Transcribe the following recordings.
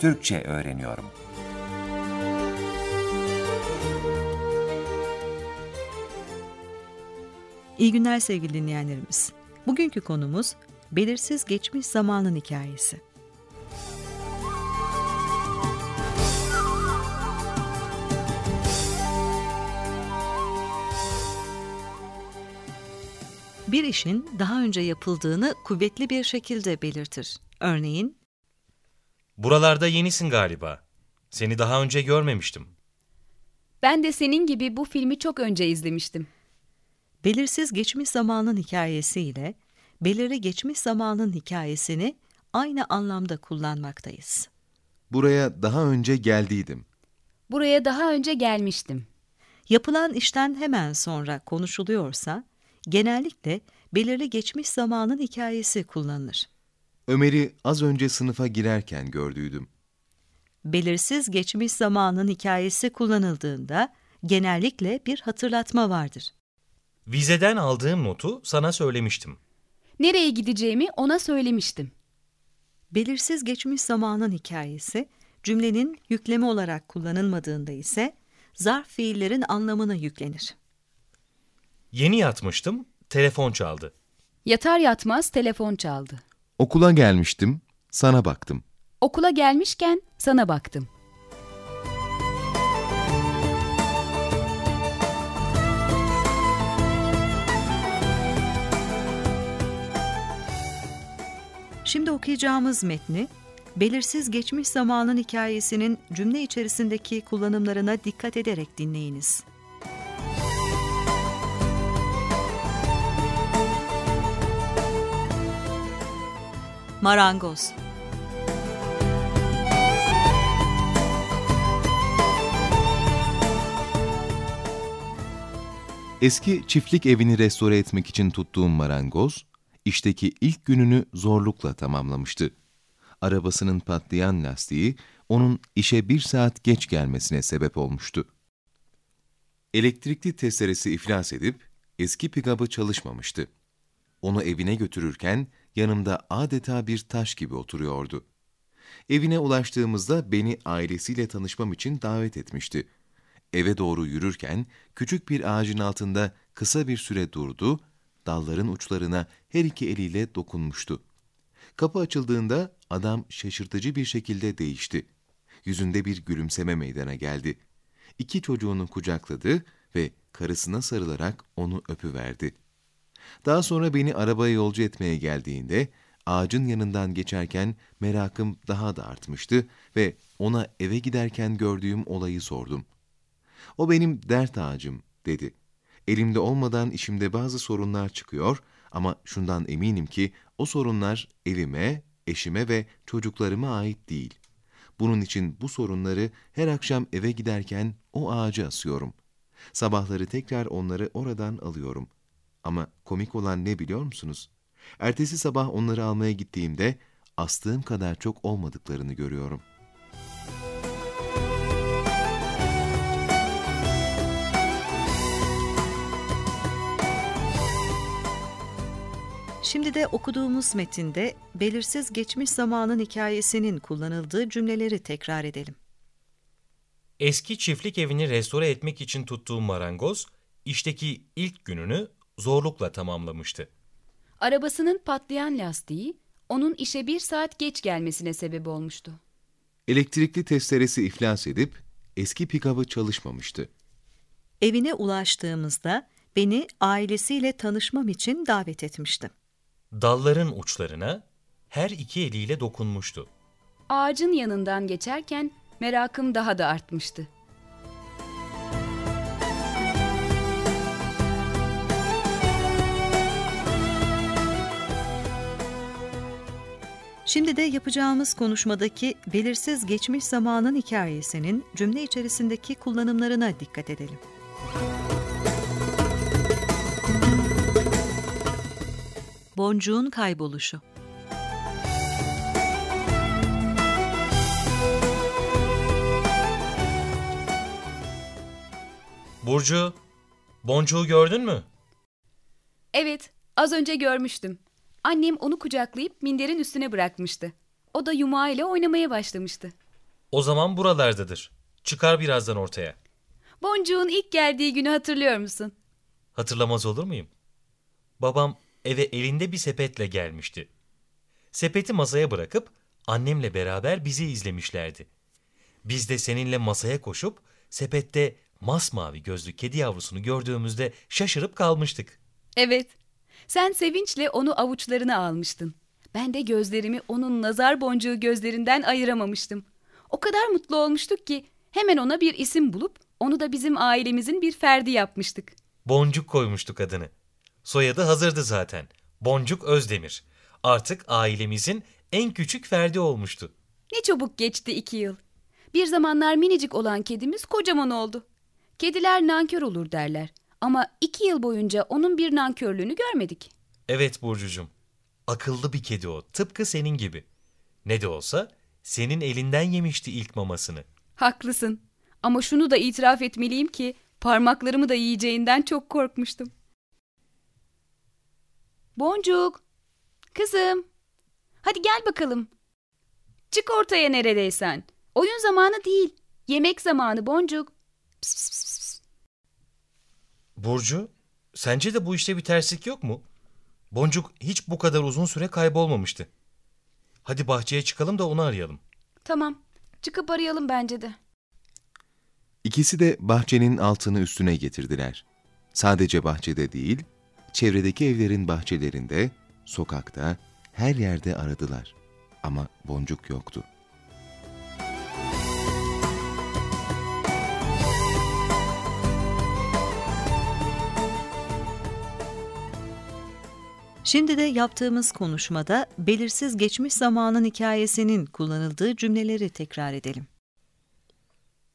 Türkçe öğreniyorum. İyi günler sevgili dinleyenlerimiz. Bugünkü konumuz belirsiz geçmiş zamanın hikayesi. Bir işin daha önce yapıldığını kuvvetli bir şekilde belirtir. Örneğin, Buralarda yenisin galiba. Seni daha önce görmemiştim. Ben de senin gibi bu filmi çok önce izlemiştim. belirsiz geçmiş zamanın hikayesi ile belirli geçmiş zamanın hikayesini aynı anlamda kullanmaktayız. Buraya daha önce geldiydim. Buraya daha önce gelmiştim. Yapılan işten hemen sonra konuşuluyorsa, genellikle belirli geçmiş zamanın hikayesi kullanılır. Ömer'i az önce sınıfa girerken gördüydüm. Belirsiz geçmiş zamanın hikayesi kullanıldığında genellikle bir hatırlatma vardır. Vizeden aldığım notu sana söylemiştim. Nereye gideceğimi ona söylemiştim. Belirsiz geçmiş zamanın hikayesi, cümlenin yükleme olarak kullanılmadığında ise zarf fiillerin anlamına yüklenir. Yeni yatmıştım, telefon çaldı. Yatar yatmaz telefon çaldı. Okula gelmiştim, sana baktım. Okula gelmişken sana baktım. Şimdi okuyacağımız metni, belirsiz geçmiş zamanın hikayesinin cümle içerisindeki kullanımlarına dikkat ederek dinleyiniz. Marangoz Eski çiftlik evini restore etmek için tuttuğum marangoz, işteki ilk gününü zorlukla tamamlamıştı. Arabasının patlayan lastiği, onun işe bir saat geç gelmesine sebep olmuştu. Elektrikli testeresi iflas edip, eski pikabı çalışmamıştı. Onu evine götürürken, yanımda adeta bir taş gibi oturuyordu. Evine ulaştığımızda beni ailesiyle tanışmam için davet etmişti. Eve doğru yürürken küçük bir ağacın altında kısa bir süre durdu, dalların uçlarına her iki eliyle dokunmuştu. Kapı açıldığında adam şaşırtıcı bir şekilde değişti. Yüzünde bir gülümseme meydana geldi. İki çocuğunu kucakladı ve karısına sarılarak onu öpüverdi. Daha sonra beni arabaya yolcu etmeye geldiğinde ağacın yanından geçerken merakım daha da artmıştı ve ona eve giderken gördüğüm olayı sordum. O benim dert ağacım dedi. Elimde olmadan işimde bazı sorunlar çıkıyor ama şundan eminim ki o sorunlar evime, eşime ve çocuklarıma ait değil. Bunun için bu sorunları her akşam eve giderken o ağaca asıyorum. Sabahları tekrar onları oradan alıyorum. Ama komik olan ne biliyor musunuz? Ertesi sabah onları almaya gittiğimde astığım kadar çok olmadıklarını görüyorum. Şimdi de okuduğumuz metinde belirsiz geçmiş zamanın hikayesinin kullanıldığı cümleleri tekrar edelim. Eski çiftlik evini restore etmek için tuttuğum marangoz, işteki ilk gününü zorlukla tamamlamıştı. Arabasının patlayan lastiği onun işe bir saat geç gelmesine sebep olmuştu. Elektrikli testeresi iflas edip eski pikabı çalışmamıştı. Evine ulaştığımızda beni ailesiyle tanışmam için davet etmişti. Dalların uçlarına her iki eliyle dokunmuştu. Ağacın yanından geçerken merakım daha da artmıştı. Şimdi de yapacağımız konuşmadaki belirsiz geçmiş zamanın hikayesinin cümle içerisindeki kullanımlarına dikkat edelim. Boncuğun kayboluşu Burcu, boncuğu gördün mü? Evet, az önce görmüştüm. Annem onu kucaklayıp minderin üstüne bırakmıştı. O da yumağı ile oynamaya başlamıştı. O zaman buralardadır. Çıkar birazdan ortaya. Boncuğun ilk geldiği günü hatırlıyor musun? Hatırlamaz olur muyum? Babam eve elinde bir sepetle gelmişti. Sepeti masaya bırakıp annemle beraber bizi izlemişlerdi. Biz de seninle masaya koşup sepette masmavi gözlü kedi yavrusunu gördüğümüzde şaşırıp kalmıştık. Evet. Sen sevinçle onu avuçlarına almıştın. Ben de gözlerimi onun nazar boncuğu gözlerinden ayıramamıştım. O kadar mutlu olmuştuk ki hemen ona bir isim bulup onu da bizim ailemizin bir ferdi yapmıştık. Boncuk koymuştuk adını. Soyadı hazırdı zaten. Boncuk Özdemir. Artık ailemizin en küçük ferdi olmuştu. Ne çabuk geçti iki yıl. Bir zamanlar minicik olan kedimiz kocaman oldu. Kediler nankör olur derler. Ama iki yıl boyunca onun bir nankörlüğünü görmedik. Evet Burcucuğum. Akıllı bir kedi o. Tıpkı senin gibi. Ne de olsa senin elinden yemişti ilk mamasını. Haklısın. Ama şunu da itiraf etmeliyim ki parmaklarımı da yiyeceğinden çok korkmuştum. Boncuk. Kızım. Hadi gel bakalım. Çık ortaya neredeysen. Oyun zamanı değil. Yemek zamanı Boncuk. Pıs pıs pıs. Burcu, sence de bu işte bir terslik yok mu? Boncuk hiç bu kadar uzun süre kaybolmamıştı. Hadi bahçeye çıkalım da onu arayalım. Tamam. Çıkıp arayalım bence de. İkisi de bahçenin altını üstüne getirdiler. Sadece bahçede değil, çevredeki evlerin bahçelerinde, sokakta, her yerde aradılar. Ama boncuk yoktu. Şimdi de yaptığımız konuşmada belirsiz geçmiş zamanın hikayesinin kullanıldığı cümleleri tekrar edelim.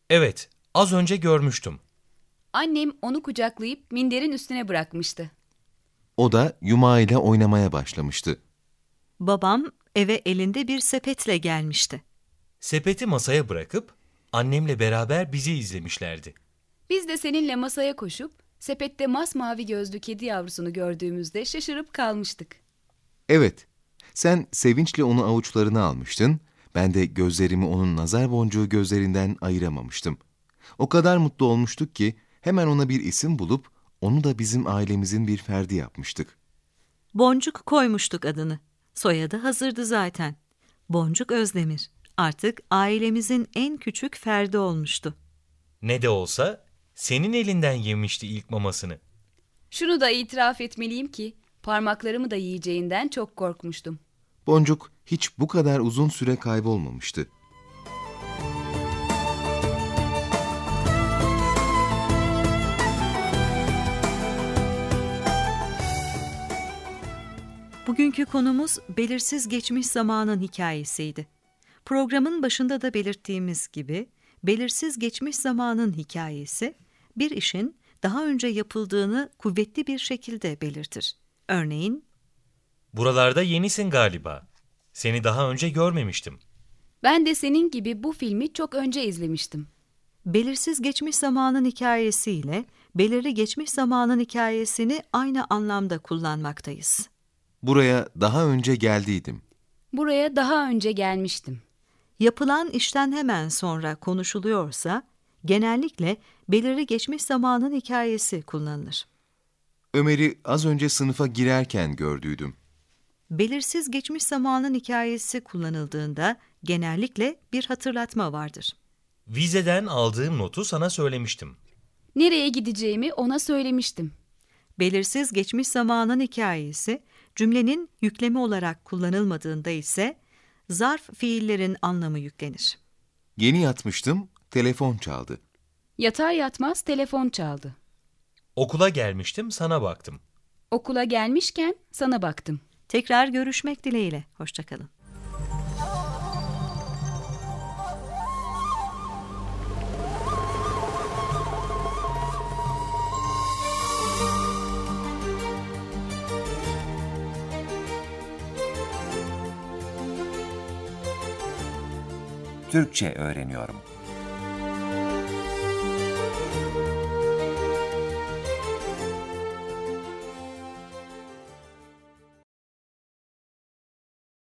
Evet, az önce görmüştüm. Annem onu kucaklayıp minderin üstüne bırakmıştı. O da yumağıyla oynamaya başlamıştı. Babam eve elinde bir sepetle gelmişti. Sepeti masaya bırakıp annemle beraber bizi izlemişlerdi. Biz de seninle masaya koşup sepette masmavi gözlü kedi yavrusunu gördüğümüzde şaşırıp kalmıştık. Evet, sen sevinçle onu avuçlarına almıştın, ben de gözlerimi onun nazar boncuğu gözlerinden ayıramamıştım. O kadar mutlu olmuştuk ki hemen ona bir isim bulup onu da bizim ailemizin bir ferdi yapmıştık. Boncuk koymuştuk adını. Soyadı hazırdı zaten. Boncuk Özdemir. Artık ailemizin en küçük ferdi olmuştu. Ne de olsa senin elinden yemişti ilk mamasını. Şunu da itiraf etmeliyim ki parmaklarımı da yiyeceğinden çok korkmuştum. Boncuk hiç bu kadar uzun süre kaybolmamıştı. Bugünkü konumuz belirsiz geçmiş zamanın hikayesiydi. Programın başında da belirttiğimiz gibi belirsiz geçmiş zamanın hikayesi bir işin daha önce yapıldığını kuvvetli bir şekilde belirtir. Örneğin Buralarda yenisin galiba. Seni daha önce görmemiştim. Ben de senin gibi bu filmi çok önce izlemiştim. belirsiz geçmiş zamanın hikayesiyle belirli geçmiş zamanın hikayesini aynı anlamda kullanmaktayız. Buraya daha önce geldiydim. Buraya daha önce gelmiştim. Yapılan işten hemen sonra konuşuluyorsa genellikle belirli geçmiş zamanın hikayesi kullanılır. Ömer'i az önce sınıfa girerken gördüydüm. Belirsiz geçmiş zamanın hikayesi kullanıldığında genellikle bir hatırlatma vardır. Vizeden aldığım notu sana söylemiştim. Nereye gideceğimi ona söylemiştim. Belirsiz geçmiş zamanın hikayesi cümlenin yüklemi olarak kullanılmadığında ise zarf fiillerin anlamı yüklenir. Yeni yatmıştım, telefon çaldı. Yatar yatmaz telefon çaldı. Okula gelmiştim, sana baktım. Okula gelmişken sana baktım. Tekrar görüşmek dileğiyle. Hoşçakalın. Türkçe öğreniyorum.